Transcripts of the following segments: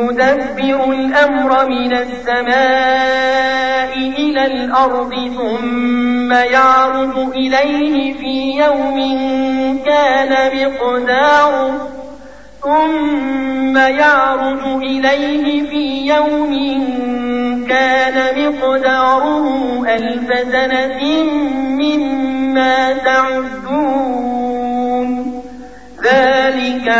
يدبر الأمر من السماء إلى الأرض ثم يعرض إليه في يوم كان مقداره ثم يعرج إليه في يوم كان مقداره ألف سنة مما تعدون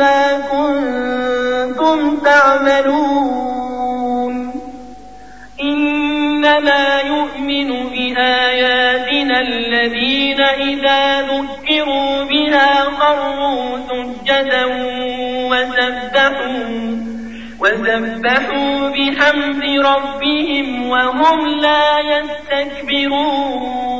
بما كنتم تعملون. إنما يؤمن بآياتنا الذين إذا ذكروا بها خروا سجدا وسبحوا وسبحوا بحمد ربهم وهم لا يستكبرون.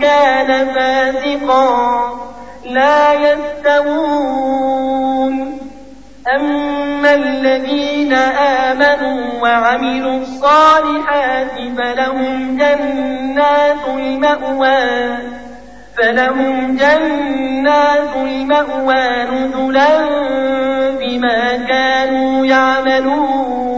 كان فاسقا لا يستوون. أما الذين آمنوا وعملوا الصالحات فلهم جنات المأوى فلهم جنات المأوى نزلا بما كانوا يعملون.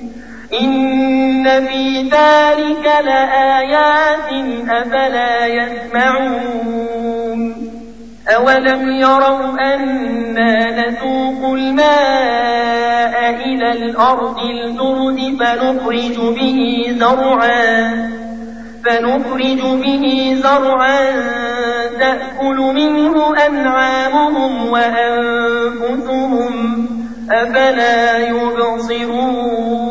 إن في ذلك لآيات أفلا يسمعون أولم يروا أنا نسوق الماء إلى الأرض الجرد فنخرج به زرعا فنخرج به زرعا تأكل منه أنعامهم وأنفسهم أفلا يبصرون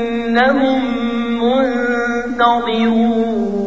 منتظرون.